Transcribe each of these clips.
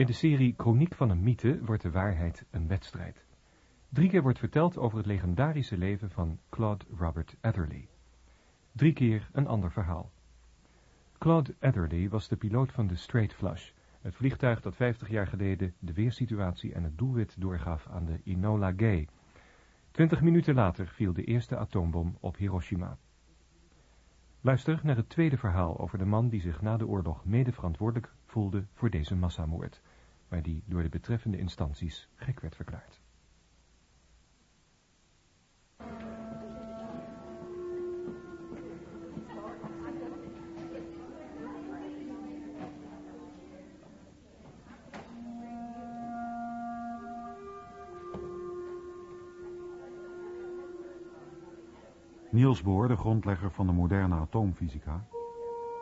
In de serie Chroniek van een mythe wordt de waarheid een wedstrijd. Drie keer wordt verteld over het legendarische leven van Claude Robert Atherley. Drie keer een ander verhaal. Claude Atherley was de piloot van de Straight Flush, het vliegtuig dat 50 jaar geleden de weersituatie en het doelwit doorgaf aan de Enola Gay. Twintig minuten later viel de eerste atoombom op Hiroshima. Luister naar het tweede verhaal over de man die zich na de oorlog mede verantwoordelijk voelde voor deze massamoord, maar die door de betreffende instanties gek werd verklaard. Niels Bohr, de grondlegger van de moderne atoomfysica,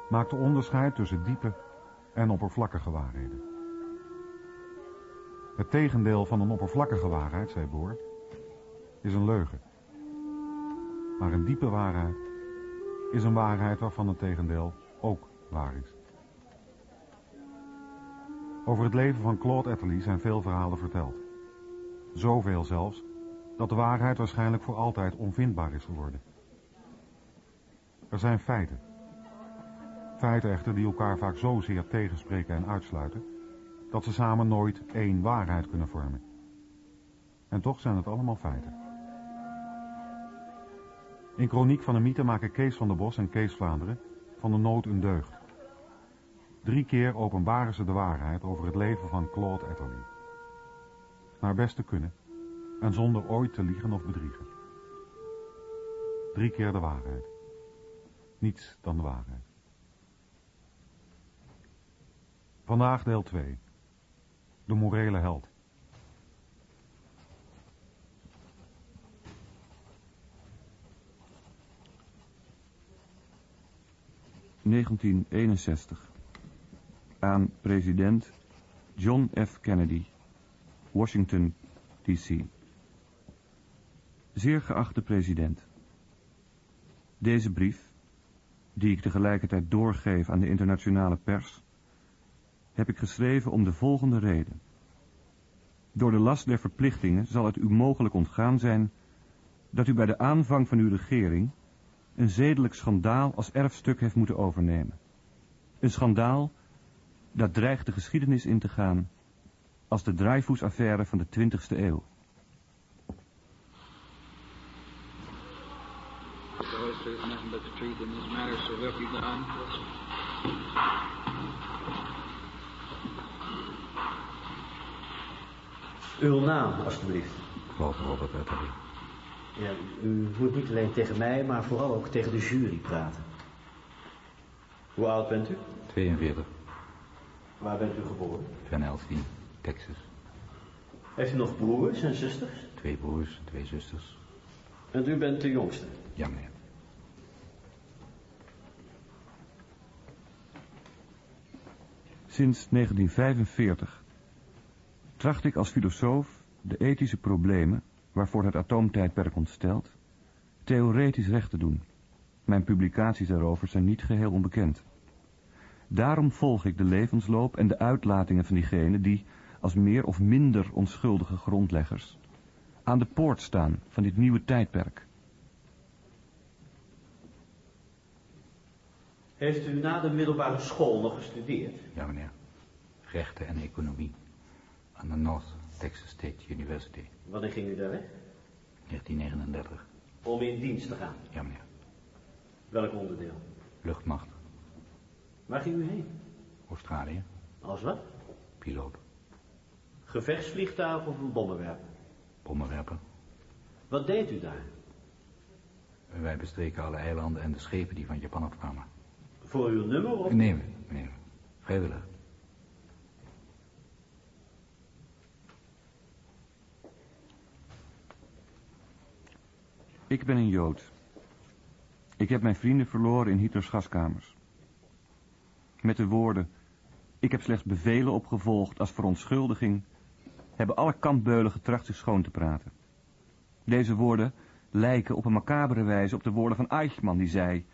maakte onderscheid tussen diepe en oppervlakkige waarheden. Het tegendeel van een oppervlakkige waarheid, zei Bohr, is een leugen. Maar een diepe waarheid is een waarheid waarvan het tegendeel ook waar is. Over het leven van Claude Atherley zijn veel verhalen verteld. Zoveel zelfs, dat de waarheid waarschijnlijk voor altijd onvindbaar is geworden. Er zijn feiten. Feiten echter die elkaar vaak zozeer tegenspreken en uitsluiten, dat ze samen nooit één waarheid kunnen vormen. En toch zijn het allemaal feiten. In Chroniek van de Mythe maken Kees van der Bos en Kees Vlaanderen van de nood een deugd. Drie keer openbaren ze de waarheid over het leven van Claude Atherley. Naar best te kunnen en zonder ooit te liegen of bedriegen. Drie keer de waarheid. Niets dan de waarheid. Vandaag deel 2. De morele held. ...1961. Aan president John F. Kennedy, Washington, D.C. Zeer geachte president. Deze brief die ik tegelijkertijd doorgeef aan de internationale pers, heb ik geschreven om de volgende reden. Door de last der verplichtingen zal het u mogelijk ontgaan zijn dat u bij de aanvang van uw regering een zedelijk schandaal als erfstuk heeft moeten overnemen. Een schandaal dat dreigt de geschiedenis in te gaan als de Dreyfus-affaire van de 20e eeuw. there's nothing but the truth in this matter, so help you God. Uw naam, alstublieft. Claude Robert Atterley. Ja, u moet niet alleen tegen mij, maar vooral ook tegen de jury praten. Hoe oud bent u? 42. Waar bent u geboren? Van Elsien, Texas. Heeft u nog broers en zusters? Twee broers, twee zusters. En u bent de jongste? Ja, meneer. Sinds 1945 tracht ik als filosoof de ethische problemen waarvoor het atoomtijdperk ontstelt, theoretisch recht te doen. Mijn publicaties daarover zijn niet geheel onbekend. Daarom volg ik de levensloop en de uitlatingen van diegenen die, als meer of minder onschuldige grondleggers, aan de poort staan van dit nieuwe tijdperk. Heeft u na de middelbare school nog gestudeerd? Ja, meneer. Rechten en economie. Aan de North Texas State University. Wanneer ging u daar weg? 1939. Om in dienst te gaan? Ja, meneer. Welk onderdeel? Luchtmacht. Waar ging u heen? Australië. Als wat? Piloot. Gevechtsvliegtuig of een bommenwerper? Bommenwerper. Wat deed u daar? Wij bestreken alle eilanden en de schepen die van Japan afkwamen. Voor uw nummer of? Nee, meneer. Vrijwillig. Ik ben een Jood. Ik heb mijn vrienden verloren in Hitlers gaskamers. Met de woorden, ik heb slechts bevelen opgevolgd als verontschuldiging, hebben alle kampbeulen getracht zich schoon te praten. Deze woorden lijken op een macabere wijze op de woorden van Eichmann, die zei,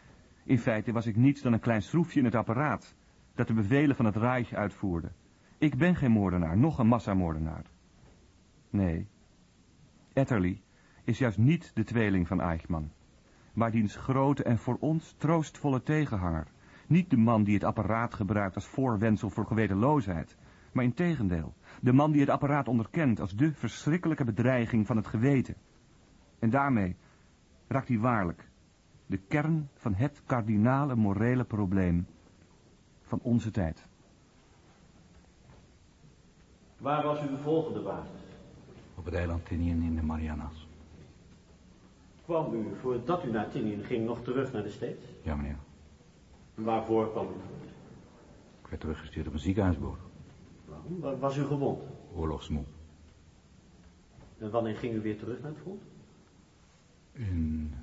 in feite was ik niets dan een klein schroefje in het apparaat, dat de bevelen van het Reich uitvoerde. Ik ben geen moordenaar, nog een massamoordenaar. Nee, Etterly is juist niet de tweeling van Eichmann, maar diens grote en voor ons troostvolle tegenhanger. Niet de man die het apparaat gebruikt als voorwensel voor gewetenloosheid, maar in tegendeel, de man die het apparaat onderkent als de verschrikkelijke bedreiging van het geweten. En daarmee raakt hij waarlijk de kern van het kardinale morele probleem van onze tijd. Waar was uw volgende basis? Op het eiland Tinian in de Marianas. Kwam u, voordat u naar Tinian ging, nog terug naar de States? Ja, meneer. Waarvoor kwam u terug? Ik werd teruggestuurd op een ziekenhuisboot. Waarom? Wa- Was u gewond? Oorlogsmoe. En wanneer ging u weer terug naar het front? In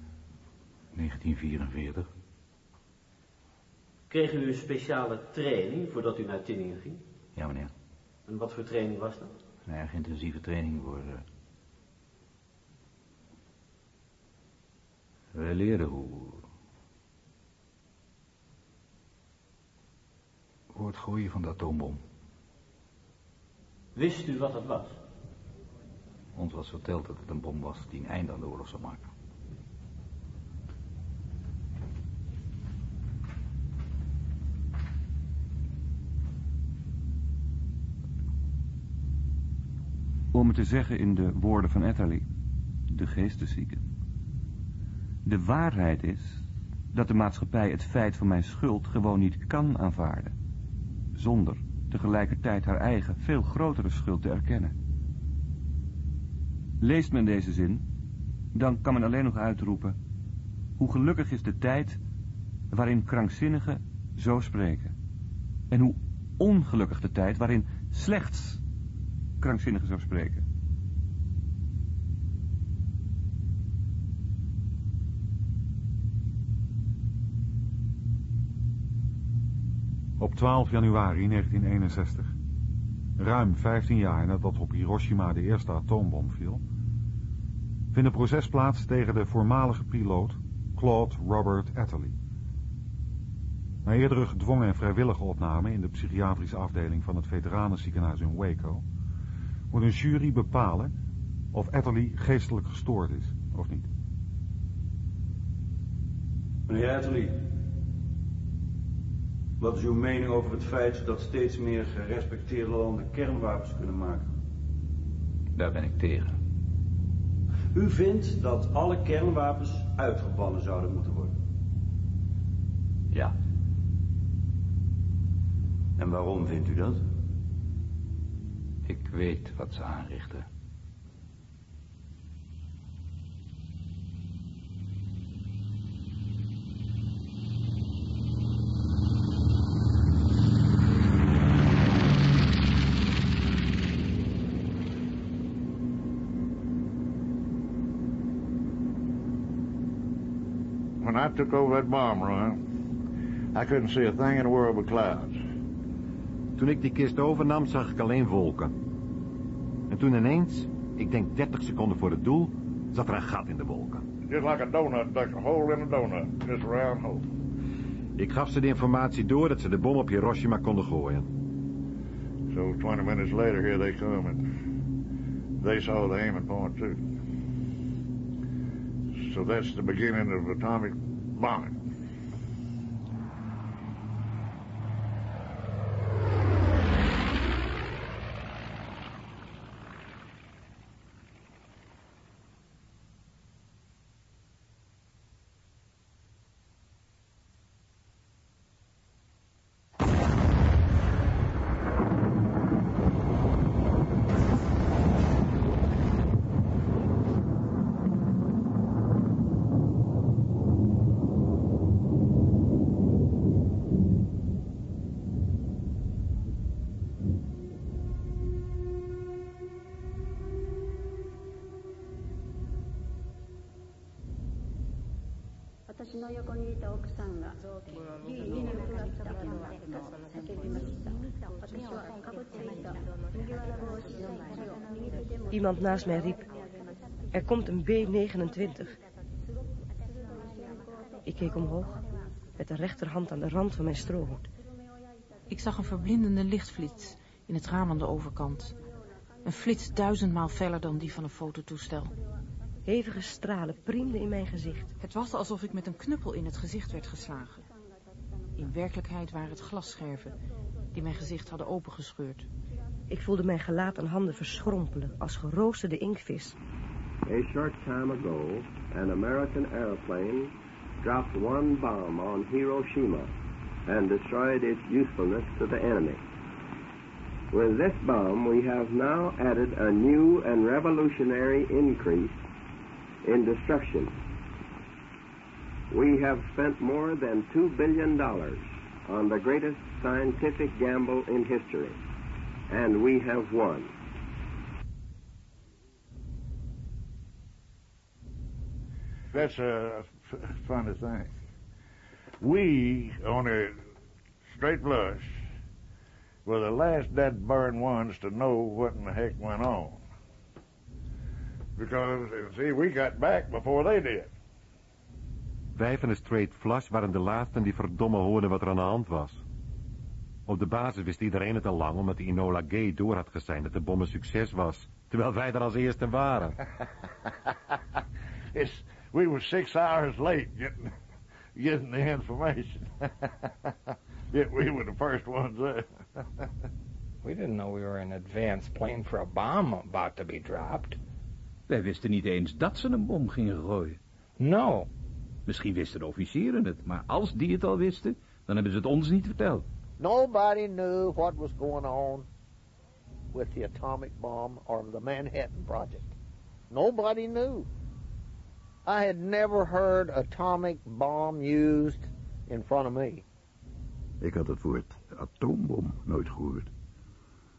1944. Kreeg u een speciale training voordat u naar Tinian ging? Ja, meneer. En wat voor training was dat? Een erg intensieve training voor... eh, We leerden hoe... Hoe het gooien van de atoombom. Wist u wat dat was? Ons was verteld dat het een bom was die een einde aan de oorlog zou maken. Om het te zeggen in de woorden van Etterly, de geesteszieke. De waarheid is dat de maatschappij het feit van mijn schuld gewoon niet kan aanvaarden. Zonder tegelijkertijd haar eigen, veel grotere schuld te erkennen. Leest men deze zin, dan kan men alleen nog uitroepen... Hoe gelukkig is de tijd waarin krankzinnigen zo spreken. En hoe ongelukkig de tijd waarin slechts krankzinnigen zou spreken. Op 12 januari 1961, ruim 15 jaar nadat op Hiroshima de eerste atoombom viel, vindt een proces plaats tegen de voormalige piloot Claude Robert Attlee. Na eerdere gedwongen en vrijwillige opname in de psychiatrische afdeling van het veteranenziekenhuis in Waco, moet een jury bepalen of Attlee geestelijk gestoord is of niet. Meneer Attlee, wat is uw mening over het feit dat steeds meer gerespecteerde landen kernwapens kunnen maken? Daar ben ik tegen. U vindt dat alle kernwapens uitgebannen zouden moeten worden. Ja, En waarom vindt u dat? ik weet wat ze aanrichten. I took over that bomb run, I couldn't see a thing in the world but clouds. Toen ik die kist overnam, zag ik alleen wolken. En toen ineens, ik denk 30 seconden voor het doel, zat er een gat in de wolken. Just like a donut, like a hole in a donut. Just a round hole. Ik gaf ze de informatie door dat ze de bom op Hiroshima konden gooien. So 20 minutes later, here they come, and they saw the aiming point too. So that's the beginning of atomic barn. Iemand naast mij riep, er komt een B-29. Ik keek omhoog, met de rechterhand aan de rand van mijn strohoed. Ik zag een verblindende lichtflits in het raam aan de overkant. Een flits duizendmaal feller dan die van een fototoestel. Hevige stralen priemden in mijn gezicht. Het was alsof ik met een knuppel in het gezicht werd geslagen. In werkelijkheid waren het glasscherven die mijn gezicht hadden opengescheurd. Ik voelde mijn gelaat en handen verschrompelen als geroosterde inkvis. A short time ago, an American airplane dropped one bomb on Hiroshima and destroyed its usefulness to the enemy. With this bomb, we have now added a new and revolutionary increase in destruction. We have spent more than $2 billion on the greatest scientific gamble in history, and we have won. That's a f- funny thing. We, on a straight flush, were the last dead burn ones to know what in the heck went on. Because, see, we got back before they did. Wij van de Straight Flush waren de laatsten die verdomme hoorden wat er aan de hand was. Op de basis wist iedereen het al lang, omdat die Enola Gay door had gezien dat de bom een succes was. Terwijl wij er als eerste waren. It's, we were six hours late getting, getting the information. Yet we were the first ones there. We didn't know we were in advance planning for a bomb about to be dropped. Wij wisten niet eens dat ze een bom gingen gooien. No. Misschien wisten de officieren het, maar als die het al wisten, dan hebben ze het ons niet verteld. Nobody knew what was going on with the atomic bomb or the Manhattan Project. Nobody knew. I had never heard atomic bomb used in front of me. Ik had het woord atoombom nooit gehoord.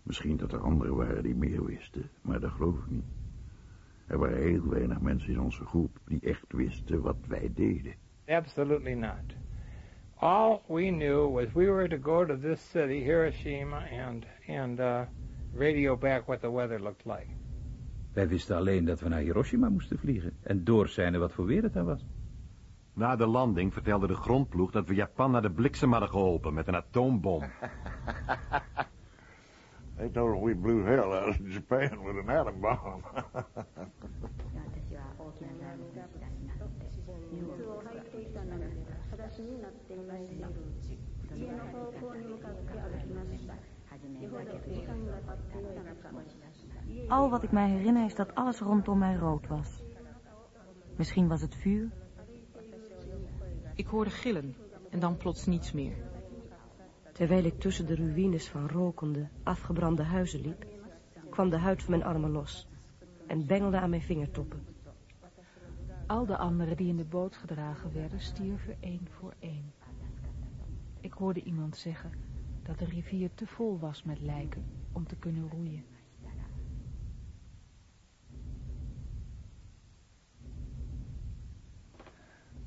Misschien dat er anderen waren die meer wisten, maar dat geloof ik niet. Er waren heel weinig mensen in onze groep die echt wisten wat wij deden. Absolutely not. All we knew was we were to go to this city, Hiroshima, and and uh, radio back what the weather looked like. Wij wisten alleen dat we naar Hiroshima moesten vliegen en doorzijnen wat voor weer het daar was. Na de landing vertelde de grondploeg dat we Japan naar de bliksem hadden geholpen met een atoombom. Told we blew hell out of Japan with an atom bomb. Al wat ik mij herinner is dat alles rondom mij rood was. Misschien was het vuur. Ik hoorde gillen en dan plots niets meer. Terwijl ik tussen de ruïnes van rokende, afgebrande huizen liep, kwam de huid van mijn armen los en bengelde aan mijn vingertoppen. Al de anderen die in de boot gedragen werden, stierven één voor één. Ik hoorde iemand zeggen dat de rivier te vol was met lijken om te kunnen roeien.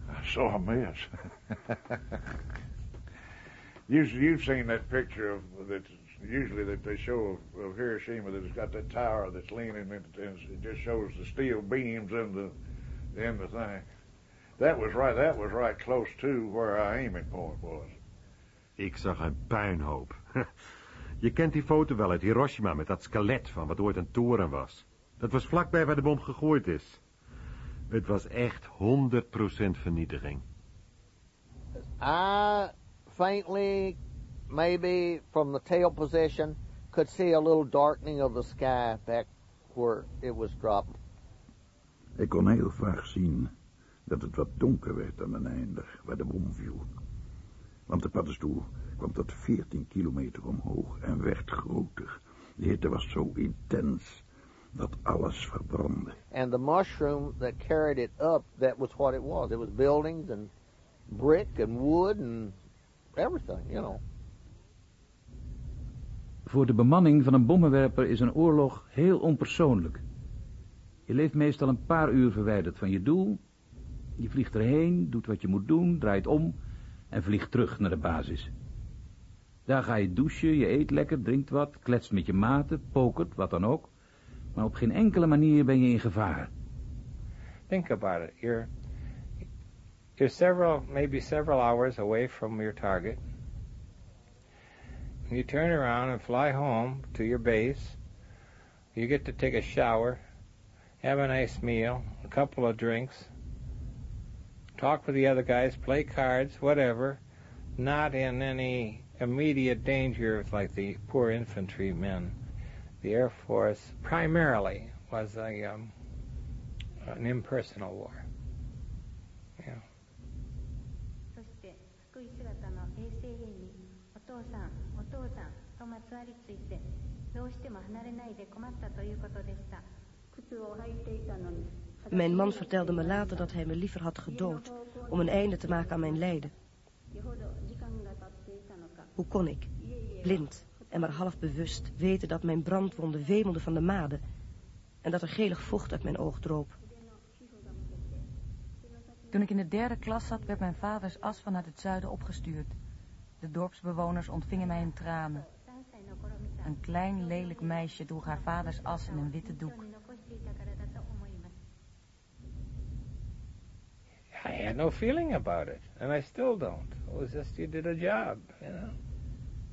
I saw mess. you've, you've seen that picture of that usually that they show of, of Hiroshima that it's got that tower that's leaning and it just shows the steel beams in the in the thing. That was right. That was right close to where our aiming point was. Ik zag een puinhoop. Je kent die foto wel uit Hiroshima met dat skelet van wat ooit een toren was. Dat was vlakbij waar de bom gegooid is. Het was echt 100% vernietiging. I faintly, maybe from the tail position, could see a little darkening of the sky back where it was dropped. Ik kon heel vaag zien dat het wat donker werd aan een einde waar de bom viel. Want de paddenstoel kwam tot 14 kilometer omhoog en werd groter. De hitte was zo intens dat alles verbrandde. And the mushroom that carried it up, that was what it was. It was buildings and brick and wood and everything, you know. Voor de bemanning van een bommenwerper is een oorlog heel onpersoonlijk. Je leeft meestal een paar uur verwijderd van je doel. Je vliegt erheen, doet wat je moet doen, draait om en vliegt terug naar de basis. Daar ga je douchen, je eet lekker, drinkt wat, kletst met je maten, pokert, wat dan ook. Maar op geen enkele manier ben je in gevaar. Think about it. You're you're several, maybe several hours away from your target. you turn around and fly home to your base. You get to take a shower, have a nice meal, a couple of drinks, talk with the other guys, play cards, whatever, not in any immediate danger like the poor infantrymen. The Air Force primarily was a um, an impersonal war. とまつわりついてどうしても離れないで困ったということでした靴を履いていたのに Mijn man vertelde me later dat hij me liever had gedood om een einde te maken aan mijn lijden. Hoe kon ik, blind en maar half bewust, weten dat mijn brandwonden wemelden van de made en dat er gelig vocht uit mijn oog droop? Toen ik in de derde klas zat, werd mijn vaders as vanuit het zuiden opgestuurd. De dorpsbewoners ontvingen mij in tranen. Een klein lelijk meisje droeg haar vaders as in een witte doek. I had no feeling about it, and I still don't. It was just you did a job, you know.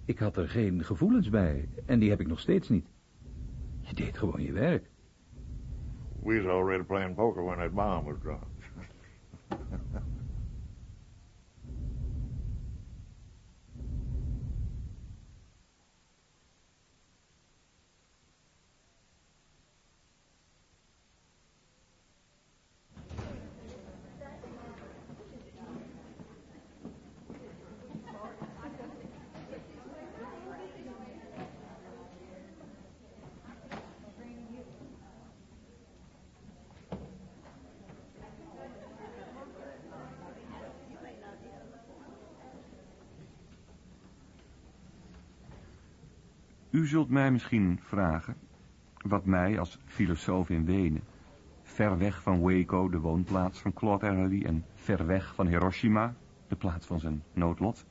Ik had er geen gevoelens bij, en die heb ik nog steeds niet. Je deed gewoon je werk. We was already playing poker when that bomb was dropped. U zult mij misschien vragen wat mij als filosoof in Wenen, ver weg van Waco, de woonplaats van Claude Errely, en ver weg van Hiroshima, de plaats van zijn noodlot,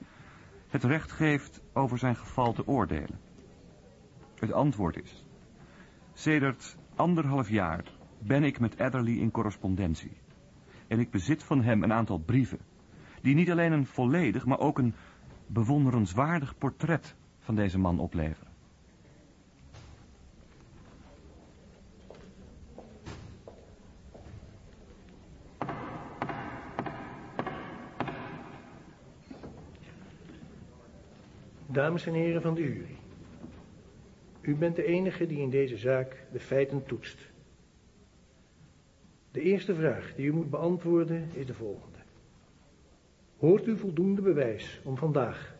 het recht geeft over zijn geval te oordelen. Het antwoord is, sedert anderhalf jaar ben ik met Adderley in correspondentie. En ik bezit van hem een aantal brieven, die niet alleen een volledig, maar ook een bewonderenswaardig portret van deze man opleveren. Dames en heren van de jury. U bent de enige die in deze zaak de feiten toetst. De eerste vraag die u moet beantwoorden is de volgende. Hoort u voldoende bewijs om vandaag,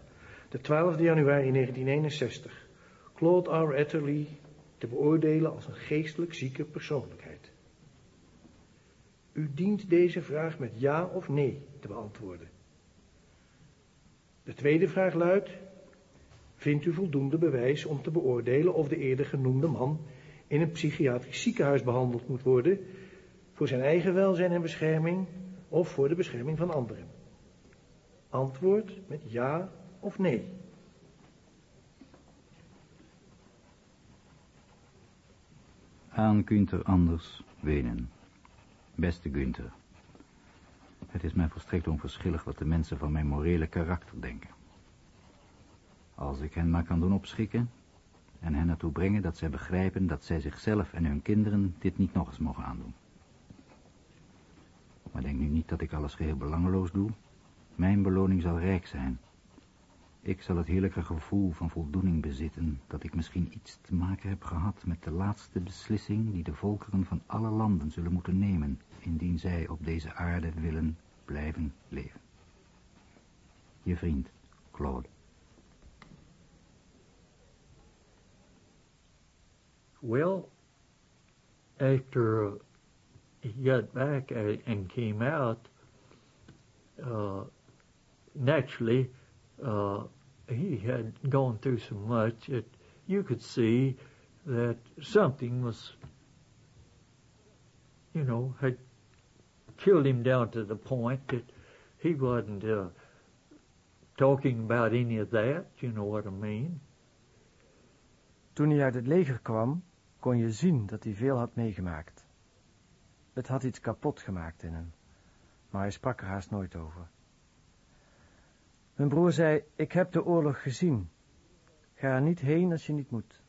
de 12 januari 1961, Claude R. Etterly te beoordelen als een geestelijk zieke persoonlijkheid? U dient deze vraag met ja of nee te beantwoorden. De tweede vraag luidt, vindt u voldoende bewijs om te beoordelen of de eerder genoemde man in een psychiatrisch ziekenhuis behandeld moet worden voor zijn eigen welzijn en bescherming of voor de bescherming van anderen? Antwoord met ja of nee. Aan Günther Anders, Wenen. Beste Günther. Het is mij volstrekt onverschillig wat de mensen van mijn morele karakter denken. Als ik hen maar kan doen opschikken en hen ertoe brengen dat zij begrijpen dat zij zichzelf en hun kinderen dit niet nog eens mogen aandoen. Maar denk nu niet dat ik alles geheel belangeloos doe. Mijn beloning zal rijk zijn. Ik zal het heerlijke gevoel van voldoening bezitten dat ik misschien iets te maken heb gehad met de laatste beslissing die de volkeren van alle landen zullen moeten nemen, indien zij op deze aarde willen blijven leven. Je vriend, Claude. Well, after uh, he got back and came out, uh, naturally, uh, he had gone through so much that you could see that something was, you know, had killed him down to the point that he wasn't uh, talking about any of that, you know what I mean. Toen hij uit het leger kwam, kon je zien dat hij veel had meegemaakt. Het had iets kapot gemaakt in hem, maar hij sprak er haast nooit over. Mijn broer zei, ik heb de oorlog gezien. Ga er niet heen als je niet moet.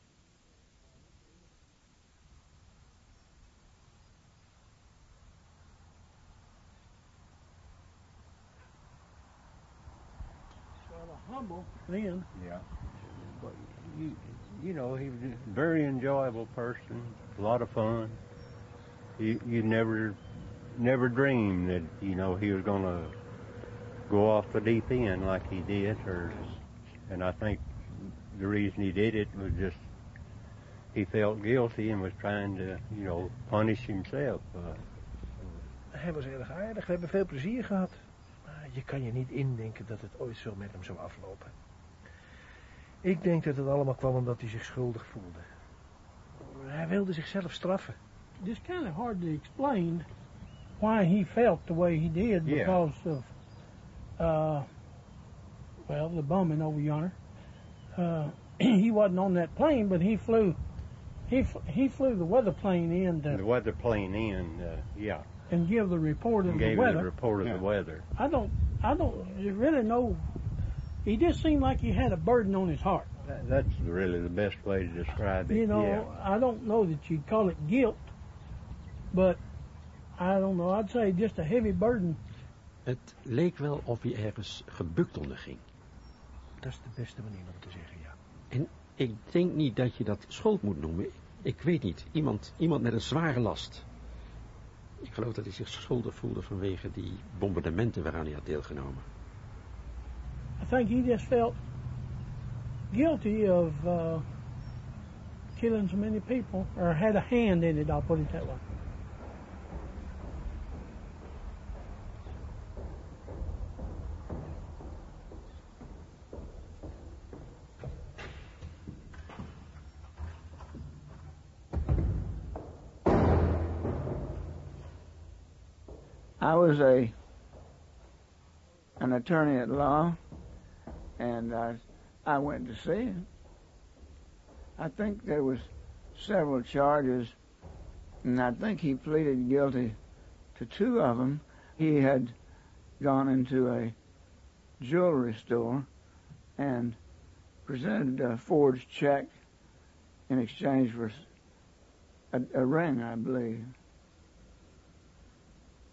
then. Yeah. But you, you know, he was a very enjoyable person, a lot of fun. You, never, never dreamed that, you know, he was going to go off the deep end like he did, or, and I think the reason he did it was just he felt guilty and was trying to, you know, punish himself. Uh, Hij was erg aardig, we hebben veel plezier gehad. Maar je kan je niet indenken dat het ooit zo met hem zou aflopen. Ik denk dat het allemaal kwam omdat hij zich schuldig voelde. Hij wilde zichzelf straffen. It's kind of hard to explain why he felt the way he did Yeah. because of, uh, well, the bombing over yonder. Uh, he wasn't on that plane, but he flew, he f- he flew the weather plane in to, the weather plane in, uh, yeah, and give the report of and the gave weather. the report of the weather. I don't, I don't really know. He just seemed like he had a burden on his heart. That, that's really the best way to describe it. You know, yeah. I don't know that you'd call it guilt, but I don't know. I'd say just a heavy burden. Het leek wel of hij ergens gebukt onder ging. Dat is de beste manier om te zeggen, ja. En ik denk niet dat je dat schuld moet noemen. Ik weet niet. Iemand, iemand met een zware last. Ik geloof dat hij zich schuldig voelde vanwege die bombardementen waaraan hij had deelgenomen. I think he just felt guilty of uh, killing so many people, or had a hand in it. I'll put it that way. I was a an attorney at law, and I I went to see him. I think there was several charges, and I think he pleaded guilty to two of them. He had gone into a jewelry store and presented a forged check in exchange for a ring, I believe.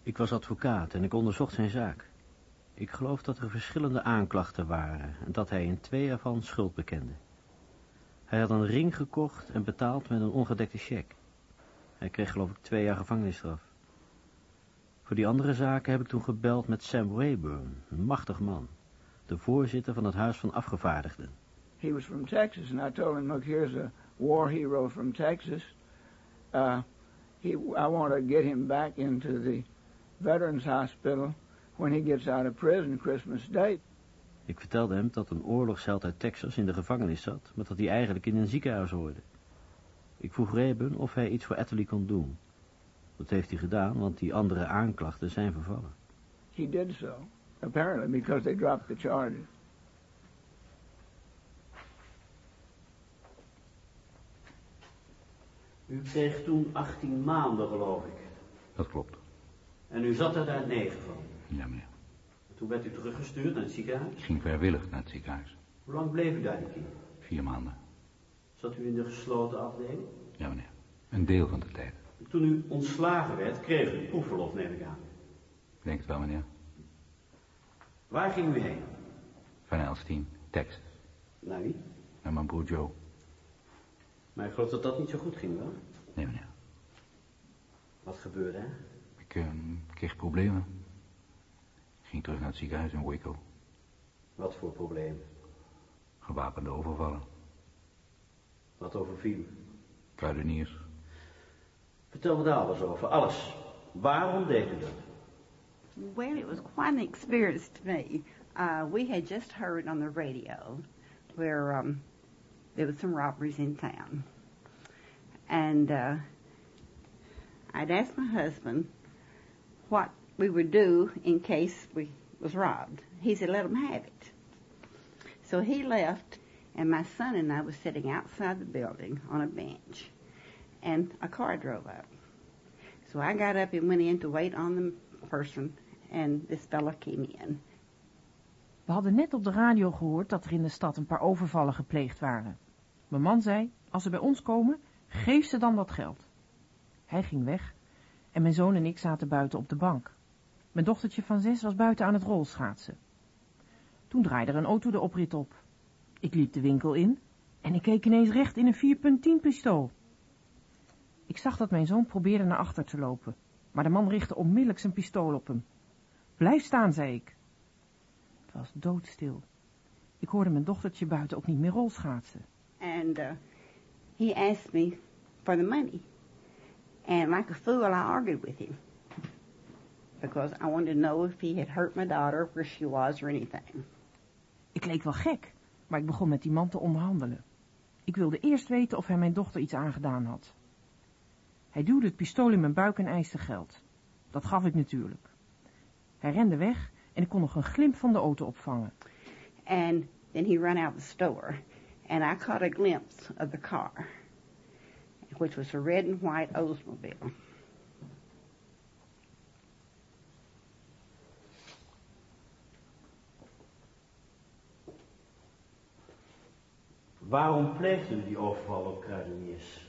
Ik was advocaat en ik onderzocht zijn zaak. Ik geloof dat er verschillende aanklachten waren en dat hij in twee ervan schuld bekende. Hij had een ring gekocht en betaald met een ongedekte cheque. Hij kreeg geloof ik twee jaar gevangenisstraf. Voor die andere zaken heb ik toen gebeld met Sam Rayburn, een machtig man. De voorzitter van het Huis van Afgevaardigden. he was from Texas, and I told him, look, here's a war hero from Texas. Uh, I want to get him back into the Veterans Hospital when he gets out of prison Christmas Day. Ik vertelde hem dat een oorlogsheld uit Texas in de gevangenis zat, maar dat hij eigenlijk in een ziekenhuis hoorde. Ik vroeg Rayburn of hij iets voor Atterley kon doen. Dat heeft hij gedaan, want die andere aanklachten zijn vervallen. He did so, apparently, because they dropped the charges. U kreeg toen 18 maanden, geloof ik. Dat klopt. En u zat er daar 9 van. Ja, meneer. Toen werd u teruggestuurd naar het ziekenhuis. Ik ging vrijwillig naar het ziekenhuis. Hoe lang bleef u daar die keer? Vier maanden. Zat u in de gesloten afdeling? Ja, meneer. Een deel van de tijd. Toen u ontslagen werd, kreeg u proefverlof, neem ik aan. Ik denk het wel, meneer. Waar ging u heen? Van Elstien, Texas. Naar wie? Naar mijn broer Joe. Maar ik geloof dat dat niet zo goed ging, wel? Nee, meneer. Wat gebeurde, hè? Ik eh, kreeg problemen. Ik ging terug naar het ziekenhuis in Waco. Wat voor probleem? Gewapende overvallen. Wat overviel? Kruideniers. Vertel me daar alles over, alles. Waarom deed u dat? Well, it was quite an experience to me. Uh, we had just heard on the radio where um, there was some robberies in town. And uh, I'd asked my husband what we would do in case we was robbed. He said, let them have it. So he left, and my son and I was sitting outside the building on a bench, and a car drove up. So I got up and went in to wait on the person, and this fella came in. We hadden net op de radio gehoord dat er in de stad een paar overvallen gepleegd waren. Mijn man zei, als ze bij ons komen, geef ze dan dat geld. Hij ging weg en mijn zoon en ik zaten buiten op de bank. Mijn dochtertje van zes was buiten aan het rolschaatsen. Toen draaide er een auto de oprit op. Ik liep de winkel in en ik keek ineens recht in een 4.10 pistool. Ik zag dat mijn zoon probeerde naar achter te lopen, maar de man richtte onmiddellijk zijn pistool op hem. Blijf staan, zei ik. Het was doodstil. Ik hoorde mijn dochtertje buiten ook niet meer rolschaatsen. And uh, he asked me for the money. And like a fool, I argued with him. Because I wanted to know if he had hurt my daughter, where she was, or anything. Ik leek wel gek, maar ik begon met die man te onderhandelen. Ik wilde eerst weten of hij mijn dochter iets aangedaan had. Hij duwde het pistool in mijn buik en eiste geld. Dat gaf ik natuurlijk. Hij rende weg en ik kon nog een glimp van de auto opvangen. And then he ran out the store. And I caught a glimpse of the car, which was a red and white Oldsmobile. Waarom pleegde u die overval op kruideniers?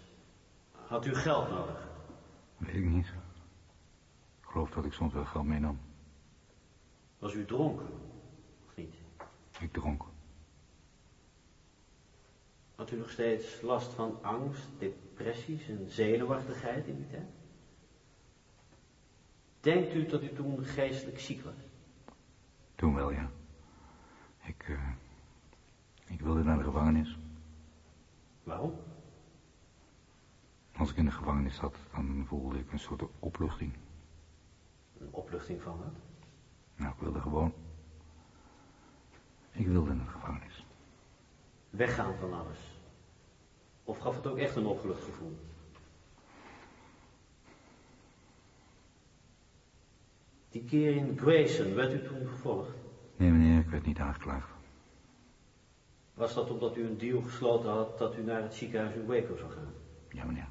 Had u geld nodig? Weet ik niet. Ik geloof dat ik soms wel geld meenam. Was u dronken? Of niet? Ik dronk. Had u nog steeds last van angst, depressies en zenuwachtigheid in die tijd? Denkt u dat u toen geestelijk ziek was? Toen wel, ja. Ik, uh, ik wilde naar de gevangenis. Waarom? Als ik in de gevangenis zat, dan voelde ik een soort opluchting. Een opluchting van wat? Nou, ik wilde gewoon... Ik wilde naar de gevangenis. Weggaan van alles. Of gaf het ook echt een opgelucht gevoel? Die keer in Grayson, werd u toen vervolgd? Nee, meneer, ik werd niet aangeklaagd. Was dat omdat u een deal gesloten had dat u naar het ziekenhuis in Waco zou gaan? Ja, meneer.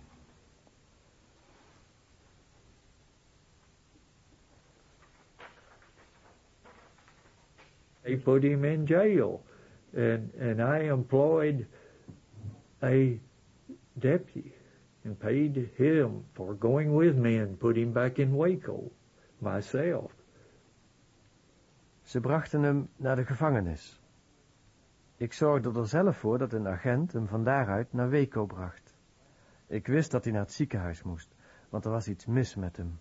They put him in jail, and and I employed a deputy and paid him for going with me and put him back in Waco myself. Ze brachten hem naar de gevangenis. Ik zorgde er zelf voor dat een agent hem van daaruit naar Waco bracht. Ik wist dat hij naar het ziekenhuis moest, want er was iets mis met hem.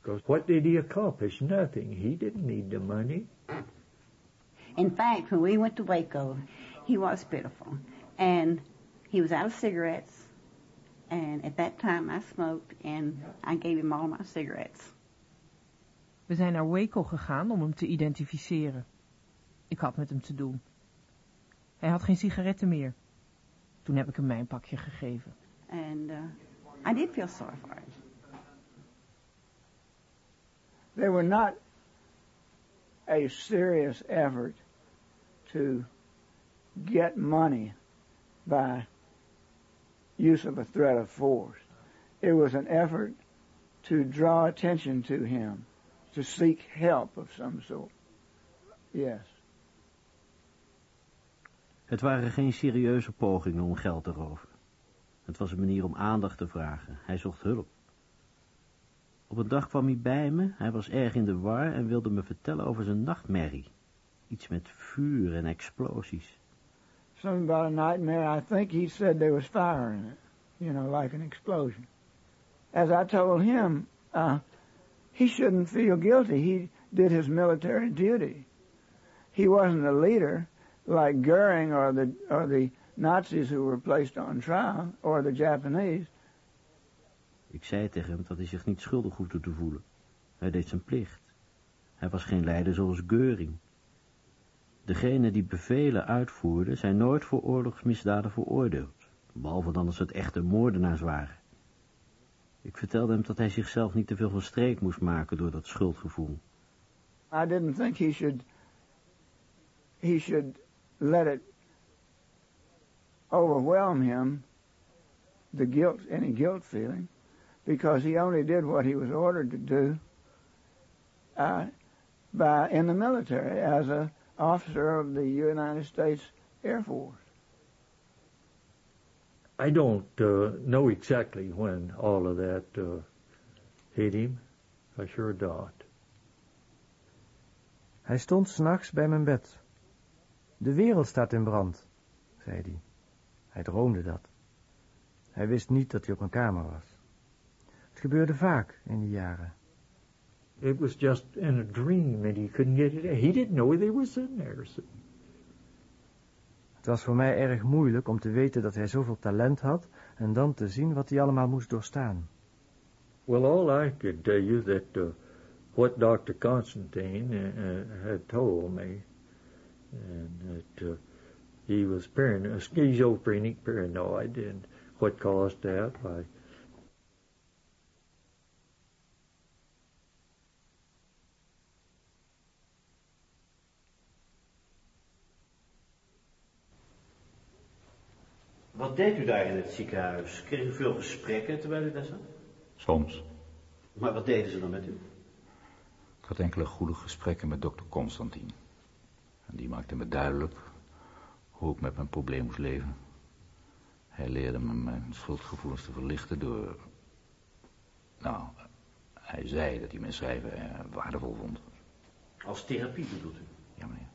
Because what did he accomplish? Nothing. He didn't need the money. In fact, when we went to Waco, he was pitiful. And he was out of cigarettes. And at that time I smoked and I gave him all my cigarettes. We zijn naar Waco gegaan om hem te identificeren. Ik had met hem te doen. Hij had geen sigaretten meer. Toen heb ik hem mijn pakje gegeven. And uh, I did feel sorry for him. They were not a serious effort to get money by use of a threat of force. It was an effort to draw attention to him, to seek help of some sort. Yes. Het waren geen serieuze pogingen om geld te roven. Het was een manier om aandacht te vragen. Hij zocht hulp. Op een dag kwam hij bij me, hij was erg in de war en wilde me vertellen over zijn nachtmerrie. Iets met vuur en explosies. Something about a nightmare. I think he said there was fire in it, you know, like an explosion. As I told him, uh, he shouldn't feel guilty. He did his military duty. He wasn't a leader like Goering or the or the Nazis who were placed on trial or the Japanese. Ik zei tegen hem dat hij zich niet schuldig hoefde te voelen. Hij deed zijn plicht. Hij was geen leider zoals Geuring. Degenen die bevelen uitvoerden zijn nooit voor oorlogsmisdaden veroordeeld, behalve dan als het echte moordenaars waren. Ik vertelde hem dat hij zichzelf niet te veel van streek moest maken door dat schuldgevoel. I didn't think he should he should let it overwhelm him, the guilt, any guilt feeling, because he only did what he was ordered to do uh, by in the military as a officer of the United States Air Force. I don't uh, know exactly when all of that uh, hit him. I sure don't. Hij stond s'nachts bij mijn bed. De wereld staat in brand, zei hij. Hij droomde dat. Hij wist niet dat hij op een kamer was. Het gebeurde vaak in die jaren. It was just in a dream and he couldn't get it. He didn't know they were in there. So. Het was voor mij erg moeilijk om te weten dat hij zoveel talent had en dan te zien wat hij allemaal moest doorstaan. Well, all I could tell you that uh, what Dr. Constantine uh, uh, had told me, and that uh, he was paranoid, schizophrenic paranoid, and what caused that, I Wat deed u daar in het ziekenhuis? Kreeg u veel gesprekken terwijl u daar zat? Soms. Maar wat deden ze dan met u? Ik had enkele goede gesprekken met dokter Constantine. En die maakte me duidelijk hoe ik met mijn probleem moest leven. Hij leerde me mijn schuldgevoelens te verlichten door... Nou, hij zei dat hij mijn schrijven eh, waardevol vond. Als therapie bedoelt u? Ja, meneer.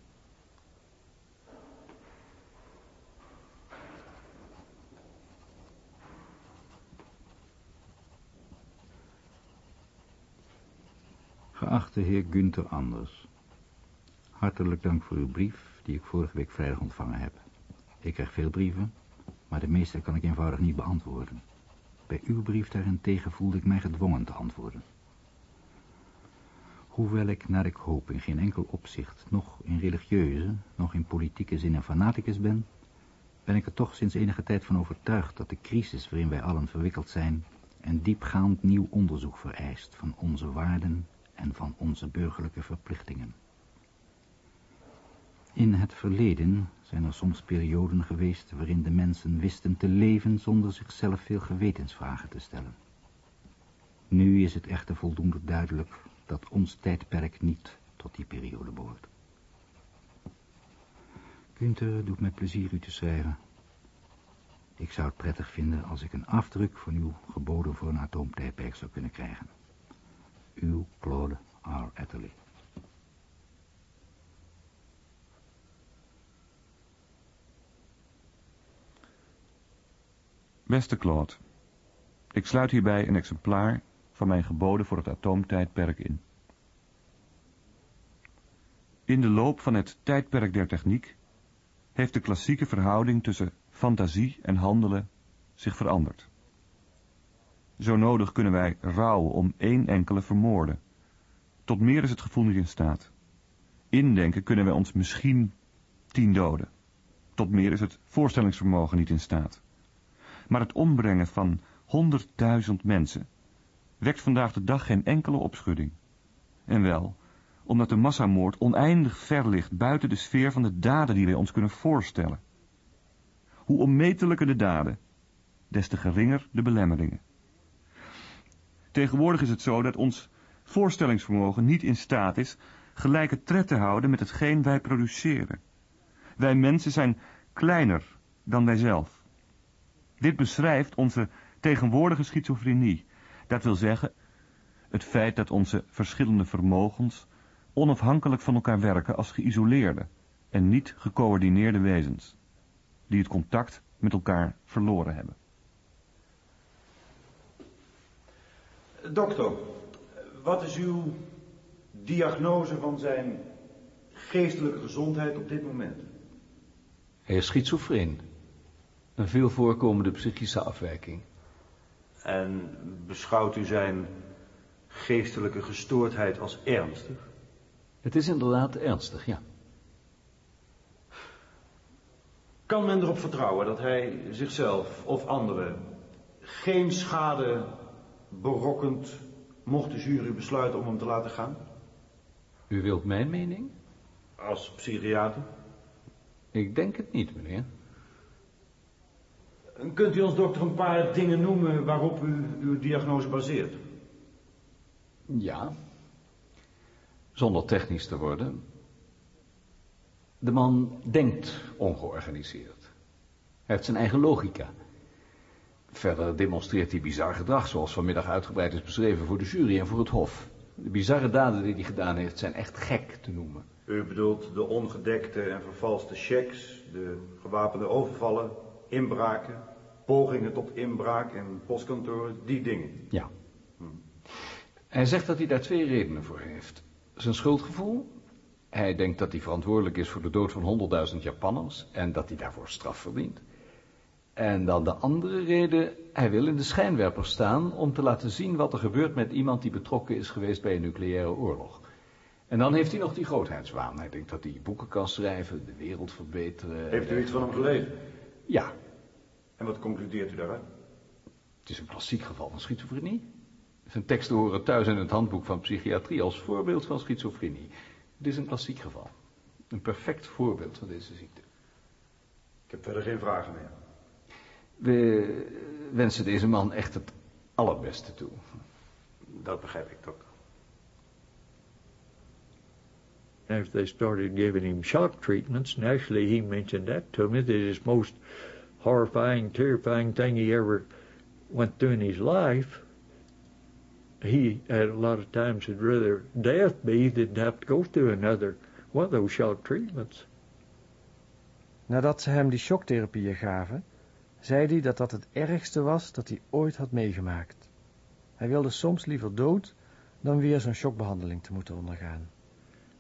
Geachte heer Günther Anders. Hartelijk dank voor uw brief die ik vorige week vrijdag ontvangen heb. Ik krijg veel brieven, maar de meeste kan ik eenvoudig niet beantwoorden. Bij uw brief daarentegen voelde ik mij gedwongen te antwoorden. Hoewel ik, naar ik hoop, in geen enkel opzicht, nog in religieuze, nog in politieke zin een fanaticus ben, ben ik er toch sinds enige tijd van overtuigd dat de crisis waarin wij allen verwikkeld zijn, een diepgaand nieuw onderzoek vereist van onze waarden en van onze burgerlijke verplichtingen. In het verleden zijn er soms perioden geweest waarin de mensen wisten te leven zonder zichzelf veel gewetensvragen te stellen. Nu is het echter voldoende duidelijk dat ons tijdperk niet tot die periode behoort. Günther doet met plezier u te schrijven. Ik zou het prettig vinden als ik een afdruk van uw geboden voor een atoomtijdperk zou kunnen krijgen. Uw Claude R. Atterley. Beste Claude, ik sluit hierbij een exemplaar van mijn geboden voor het atoomtijdperk in. In de loop van het tijdperk der techniek heeft de klassieke verhouding tussen fantasie en handelen zich veranderd. Zo nodig kunnen wij rouwen om één enkele vermoorden. Tot meer is het gevoel niet in staat. Indenken kunnen wij ons misschien tien doden. Tot meer is het voorstellingsvermogen niet in staat. Maar het ombrengen van honderdduizend mensen wekt vandaag de dag geen enkele opschudding. En wel, omdat de massamoord oneindig ver ligt buiten de sfeer van de daden die wij ons kunnen voorstellen. Hoe onmetelijker de daden, des te geringer de belemmeringen. Tegenwoordig is het zo dat ons voorstellingsvermogen niet in staat is gelijke tred te houden met hetgeen wij produceren. Wij mensen zijn kleiner dan wij zelf. Dit beschrijft onze tegenwoordige schizofrenie. Dat wil zeggen, het feit dat onze verschillende vermogens onafhankelijk van elkaar werken als geïsoleerde en niet gecoördineerde wezens, die het contact met elkaar verloren hebben. Dokter, wat is uw diagnose van zijn geestelijke gezondheid op dit moment? Hij is schizofreen. Een veel voorkomende psychische afwijking. En beschouwt u zijn geestelijke gestoordheid als ernstig? Het is inderdaad ernstig, ja. Kan men erop vertrouwen dat hij zichzelf of anderen geen schade berokkend mocht de jury besluiten om hem te laten gaan? U wilt mijn mening? Als psychiater? Ik denk het niet, meneer. Kunt u ons dokter een paar dingen noemen waarop u uw diagnose baseert? Ja. Zonder technisch te worden. De man denkt ongeorganiseerd. Hij heeft zijn eigen logica. Verder demonstreert hij bizar gedrag, zoals vanmiddag uitgebreid is beschreven voor de jury en voor het hof. De bizarre daden die hij gedaan heeft zijn echt gek te noemen. U bedoelt de ongedekte en vervalste checks, de gewapende overvallen, inbraken, pogingen tot inbraak in postkantoren, die dingen. Ja. Hij zegt dat hij daar twee redenen voor heeft. Zijn schuldgevoel. Hij denkt dat hij verantwoordelijk is voor de dood van 100.000 Japanners en dat hij daarvoor straf verdient. En dan de andere reden, hij wil in de schijnwerper staan om te laten zien wat er gebeurt met iemand die betrokken is geweest bij een nucleaire oorlog. En dan heeft hij nog die grootheidswaan. Hij denkt dat hij boeken kan schrijven, de wereld verbeteren. Heeft u iets van hem gelezen? Ja. En wat concludeert u daaruit? Het is een klassiek geval van schizofrenie. Zijn teksten horen thuis in het handboek van psychiatrie als voorbeeld van schizofrenie. Het is een klassiek geval. Een perfect voorbeeld van deze ziekte. Ik heb verder geen vragen meer. We wensen deze man echt het allerbeste toe. Dat begrijp ik, dokter. After they started giving him shock treatments, and actually he mentioned that to me, that his most horrifying, terrifying thing he ever went through in his life, he had a lot of times would rather death be than have to go through another one of those shock treatments. Nadat ze hem die shocktherapieën gaven, zei hij dat dat het ergste was dat hij ooit had meegemaakt. Hij wilde soms liever dood dan weer zo'n shockbehandeling te moeten ondergaan.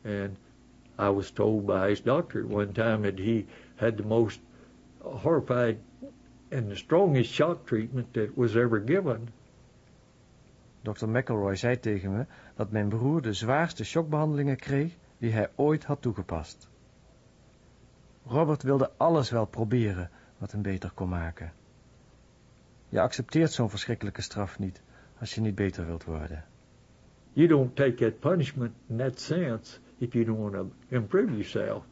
And I was told by his doctor at one time that he had the most horrified and the strongest shock treatment that was ever given. Dr. McElroy zei tegen me dat mijn broer de zwaarste shockbehandelingen kreeg die hij ooit had toegepast. Robert wilde alles wel proberen wat hem beter kon maken. Je accepteert zo'n verschrikkelijke straf niet als je niet beter wilt worden. You don't take that punishment in that sense if you don't want to improve yourself.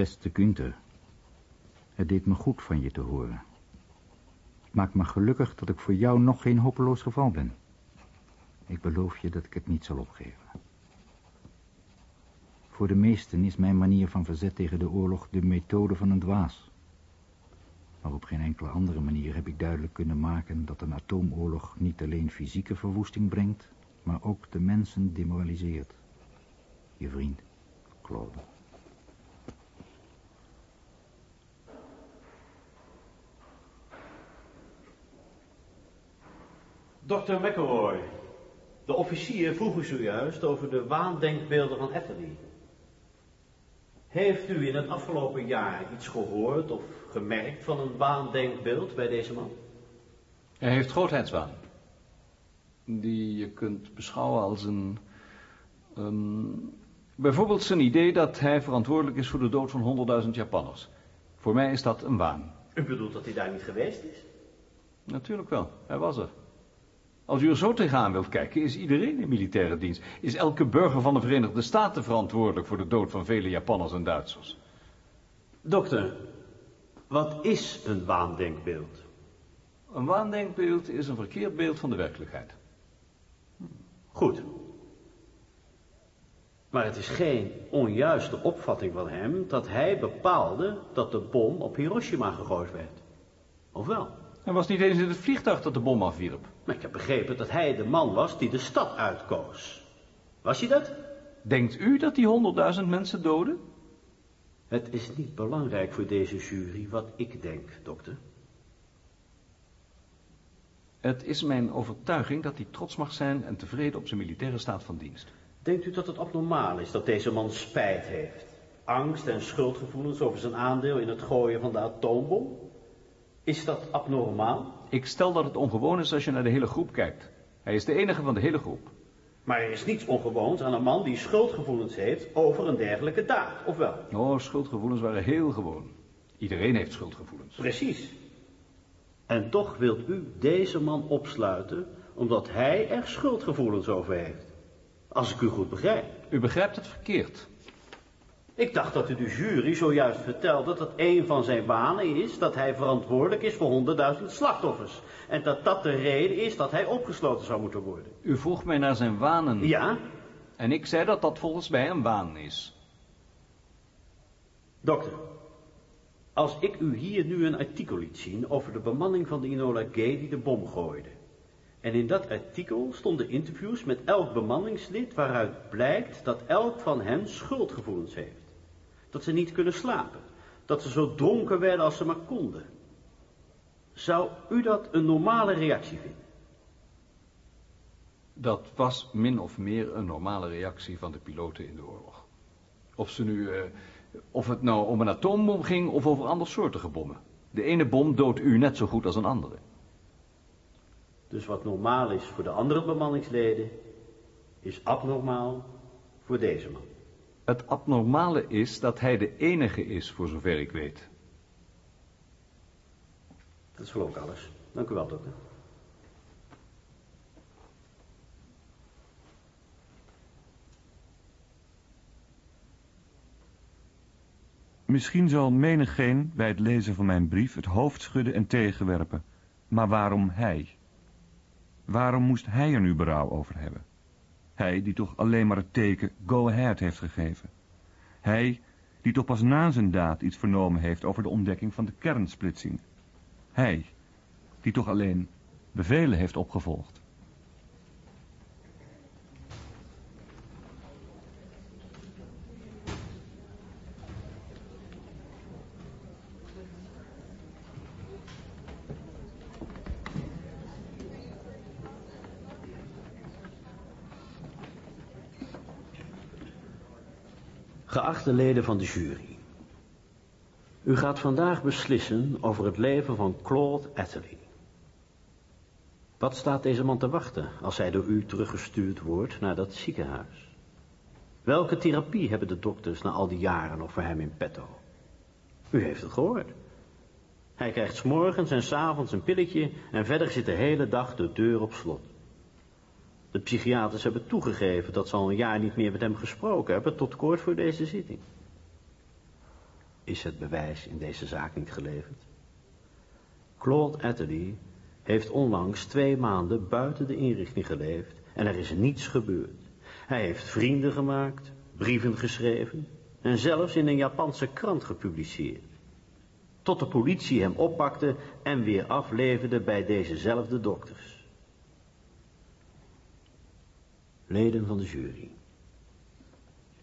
Beste Günther, het deed me goed van je te horen. Het maakt me gelukkig dat ik voor jou nog geen hopeloos geval ben. Ik beloof je dat ik het niet zal opgeven. Voor de meesten is mijn manier van verzet tegen de oorlog de methode van een dwaas. Maar op geen enkele andere manier heb ik duidelijk kunnen maken dat een atoomoorlog niet alleen fysieke verwoesting brengt, maar ook de mensen demoraliseert. Je vriend, Claude. Dr. McElroy, de officier vroeg u zojuist over de waandenkbeelden van Atherley. Heeft u in het afgelopen jaar iets gehoord of gemerkt van een waandenkbeeld bij deze man? Hij heeft grootheidswaan. Die je kunt beschouwen als een... een bijvoorbeeld zijn idee dat hij verantwoordelijk is voor de dood van 100.000 Japanners. Voor mij is dat een waan. U bedoelt dat hij daar niet geweest is? Natuurlijk wel, hij was er. Als u er zo tegenaan wilt kijken, is iedereen in militaire dienst. Is elke burger van de Verenigde Staten verantwoordelijk voor de dood van vele Japanners en Duitsers. Dokter, wat is een waandenkbeeld? Een waandenkbeeld is een verkeerd beeld van de werkelijkheid. Goed. Maar het is geen onjuiste opvatting van hem dat hij bepaalde dat de bom op Hiroshima gegooid werd. Of wel? Hij was niet eens in het vliegtuig dat de bom afwierp. Maar ik heb begrepen dat hij de man was die de stad uitkoos. Was hij dat? Denkt u dat die honderdduizend mensen doden? Het is niet belangrijk voor deze jury wat ik denk, dokter. Het is mijn overtuiging dat hij trots mag zijn en tevreden op zijn militaire staat van dienst. Denkt u dat het abnormaal is dat deze man spijt heeft? Angst en schuldgevoelens over zijn aandeel in het gooien van de atoombom? Is dat abnormaal? Ik stel dat het ongewoon is als je naar de hele groep kijkt. Hij is de enige van de hele groep. Maar er is niets ongewoons aan een man die schuldgevoelens heeft over een dergelijke daad, of wel? Oh, schuldgevoelens waren heel gewoon. Iedereen heeft schuldgevoelens. Precies. En toch wilt u deze man opsluiten omdat hij er schuldgevoelens over heeft. Als ik u goed begrijp. U begrijpt het verkeerd. Ik dacht dat u de jury zojuist vertelde dat een van zijn banen is dat hij verantwoordelijk is voor honderdduizend slachtoffers. En dat dat de reden is dat hij opgesloten zou moeten worden. U vroeg mij naar zijn wanen. Ja? En ik zei dat dat volgens mij een waan is. Dokter, als ik u hier nu een artikel liet zien over de bemanning van de Enola Gay die de bom gooide. En in dat artikel stonden interviews met elk bemanningslid waaruit blijkt dat elk van hen schuldgevoelens heeft. Dat ze niet kunnen slapen. Dat ze zo dronken werden als ze maar konden. Zou u dat een normale reactie vinden? Dat was min of meer een normale reactie van de piloten in de oorlog. Of, ze nu, eh, of het nou om een atoombom ging of over andersoortige bommen. De ene bom doodt u net zo goed als een andere. Dus wat normaal is voor de andere bemanningsleden, is abnormaal voor deze man. Het abnormale is dat hij de enige is, voor zover ik weet. Dat is geloof ik alles. Dank u wel, dokter. Misschien zal menigeen bij het lezen van mijn brief het hoofd schudden en tegenwerpen. Maar waarom hij? Waarom moest hij er nu berouw over hebben? Hij die toch alleen maar het teken go ahead heeft gegeven. Hij die toch pas na zijn daad iets vernomen heeft over de ontdekking van de kernsplitsing. Hij die toch alleen bevelen heeft opgevolgd. Geachte leden van de jury. U gaat vandaag beslissen over het leven van Claude Attlee. Wat staat deze man te wachten als hij door u teruggestuurd wordt naar dat ziekenhuis? Welke therapie hebben de dokters na al die jaren nog voor hem in petto? U heeft het gehoord. Hij krijgt s morgens en s avonds een pilletje en verder zit de hele dag de deur op slot. De psychiaters hebben toegegeven dat ze al een jaar niet meer met hem gesproken hebben, tot kort voor deze zitting. Is het bewijs in deze zaak niet geleverd? Claude Atterley heeft onlangs twee maanden buiten de inrichting geleefd en er is niets gebeurd. Hij heeft vrienden gemaakt, brieven geschreven en zelfs in een Japanse krant gepubliceerd. Tot de politie hem oppakte en weer afleverde bij dezezelfde dokters. Leden van de jury.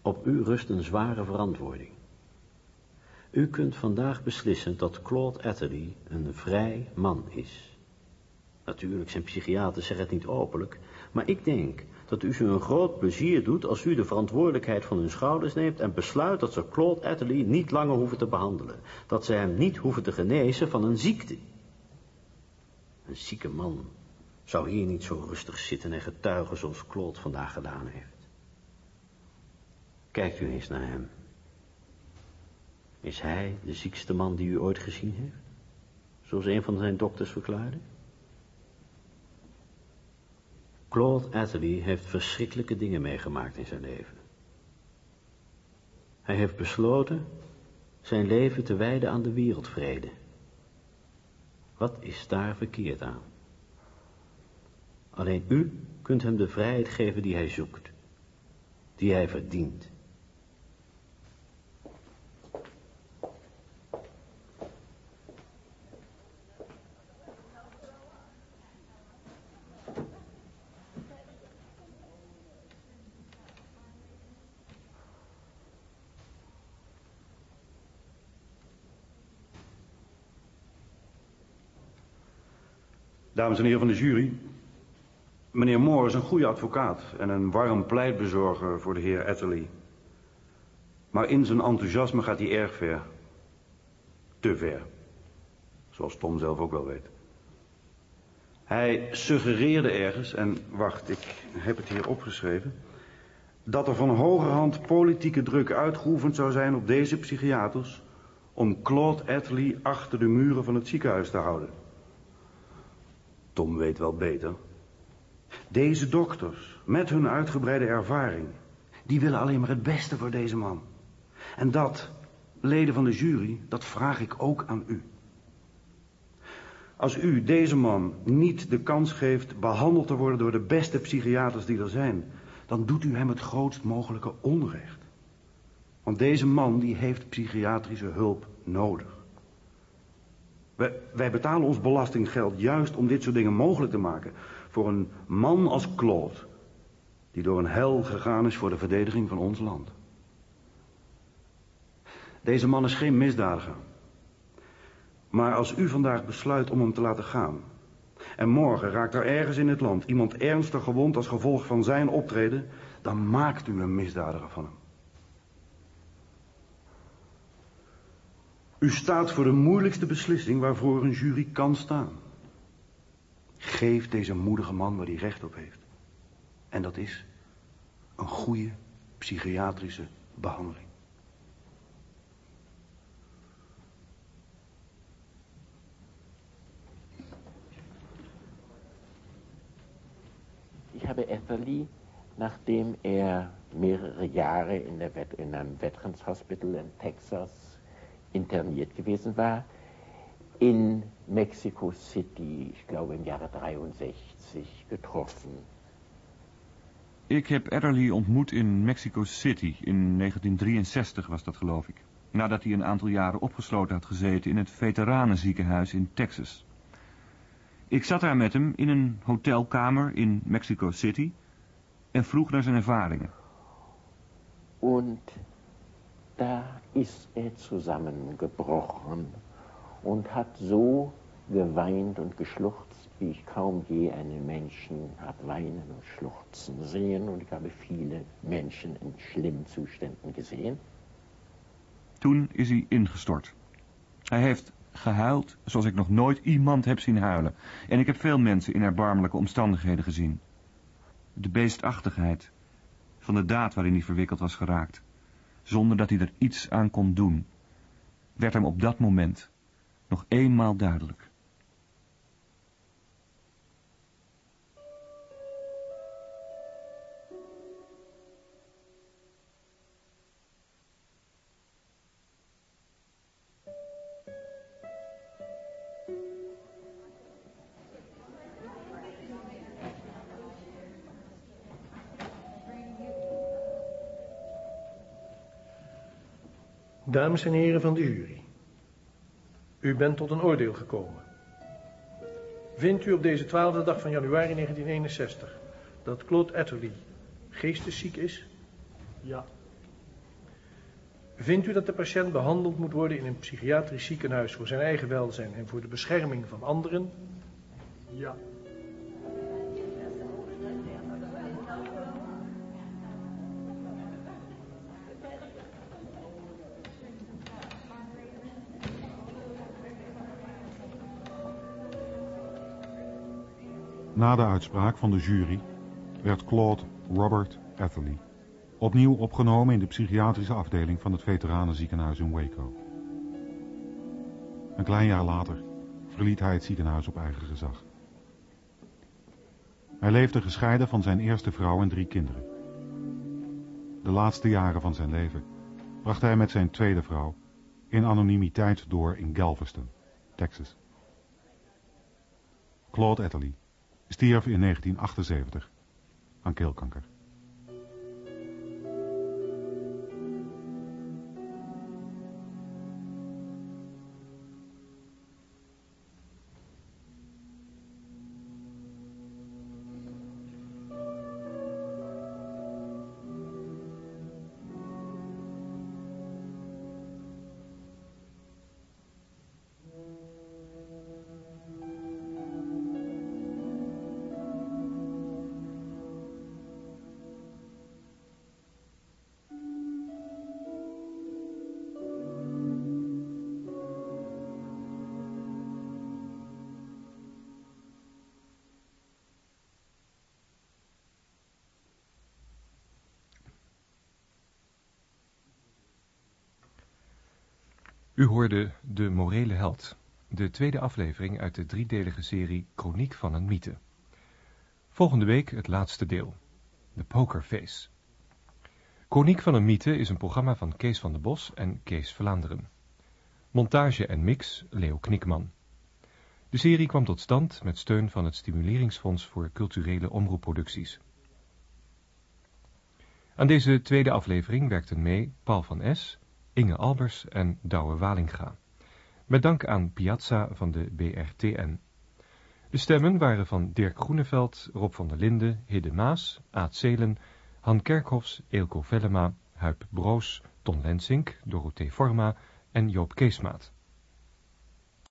Op u rust een zware verantwoording. U kunt vandaag beslissen dat Claude Atterley een vrij man is. Natuurlijk, zijn psychiaters zeggen het niet openlijk, maar ik denk dat u ze een groot plezier doet als u de verantwoordelijkheid van hun schouders neemt en besluit dat ze Claude Atterley niet langer hoeven te behandelen. Dat ze hem niet hoeven te genezen van een ziekte. Een zieke man zou hier niet zo rustig zitten en getuigen zoals Claude vandaag gedaan heeft. Kijkt u eens naar hem. Is hij de ziekste man die u ooit gezien heeft? Zoals een van zijn dokters verklaarde? Claude Atterley heeft verschrikkelijke dingen meegemaakt in zijn leven. Hij heeft besloten zijn leven te wijden aan de wereldvrede. Wat is daar verkeerd aan? Alleen u kunt hem de vrijheid geven die hij zoekt, die hij verdient. Dames en heren van de jury, Meneer Moore is een goede advocaat en een warm pleitbezorger voor de heer Atterley. Maar in zijn enthousiasme gaat hij erg ver. Te ver. Zoals Tom zelf ook wel weet. Hij suggereerde ergens, en wacht, ik heb het hier opgeschreven... dat er van hogerhand politieke druk uitgeoefend zou zijn op deze psychiaters... om Claude Atterley achter de muren van het ziekenhuis te houden. Tom weet wel beter... Deze dokters, met hun uitgebreide ervaring, die willen alleen maar het beste voor deze man. En dat, leden van de jury, dat vraag ik ook aan u. Als u deze man niet de kans geeft behandeld te worden door de beste psychiaters die er zijn, dan doet u hem het grootst mogelijke onrecht. Want deze man die heeft psychiatrische hulp nodig. Wij, wij betalen ons belastinggeld juist om dit soort dingen mogelijk te maken. Voor een man als Claude, die door een hel gegaan is voor de verdediging van ons land. Deze man is geen misdadiger. Maar als u vandaag besluit om hem te laten gaan... en morgen raakt er ergens in het land iemand ernstig gewond als gevolg van zijn optreden... dan maakt u een misdadiger van hem. U staat voor de moeilijkste beslissing waarvoor een jury kan staan. Geef deze moedige man waar hij recht op heeft. En dat is een goede psychiatrische behandeling. Ich habe Etherly, nachdem er mehrere Jahre in, in einem Hospital in Texas interniert gewesen war, in Mexico City, ich glaube im Jahre 63, getroffen. Ik heb Adderley ontmoet in Mexico City. In 1963 was dat, geloof ik. Nadat hij een aantal jaren opgesloten had gezeten in het veteranenziekenhuis in Texas. Ik zat daar met hem in een hotelkamer in Mexico City en vroeg naar zijn ervaringen. Und da ist er zusammengebrochen und hat so geweint und geschluchzt, wie ich kaum je einen Menschen habe weinen und schluchzen sehen. Und ich habe viele Menschen in schlimmen Zuständen gesehen. Toen is hij ingestort. Hij heeft gehuild zoals ik nog nooit iemand heb zien huilen. En ik heb veel mensen in erbarmelijke omstandigheden gezien. De beestachtigheid van de daad waarin hij verwikkeld was geraakt, zonder dat hij er iets aan kon doen, werd hem op dat moment nog eenmaal duidelijk. Dames en heren van de jury. U bent tot een oordeel gekomen. Vindt u op deze twaalfde dag van januari 1961 dat Claude Atterley geestesziek is? Ja. Vindt u dat de patiënt behandeld moet worden in een psychiatrisch ziekenhuis voor zijn eigen welzijn en voor de bescherming van anderen? Ja. Na de uitspraak van de jury werd Claude Robert Atherley opnieuw opgenomen in de psychiatrische afdeling van het veteranenziekenhuis in Waco. Een klein jaar later verliet hij het ziekenhuis op eigen gezag. Hij leefde gescheiden van zijn eerste vrouw en drie kinderen. De laatste jaren van zijn leven bracht hij met zijn tweede vrouw in anonimiteit door in Galveston, Texas. Claude Atherley stierf in 1978 aan keelkanker. U hoorde De Morele Held, de tweede aflevering uit de driedelige serie Chroniek van een Mythe. Volgende week het laatste deel, The Poker Face. Chroniek van een mythe is een programma van Kees van der Bos en Kees Vlaanderen. Montage en mix Leo Knikman. De serie kwam tot stand met steun van het Stimuleringsfonds voor Culturele Omroepproducties. Aan deze tweede aflevering werkten mee Paul van S., Inge Albers en Douwe Walinga. Met dank aan Piazza van de BRTN. De stemmen waren van Dirk Groeneveld, Rob van der Linden, Hidde Maas, Aad Zelen, Han Kerkhofs, Eelco Vellema, Huip Broos, Ton Lensink, Dorothee Forma en Joop Keesmaat.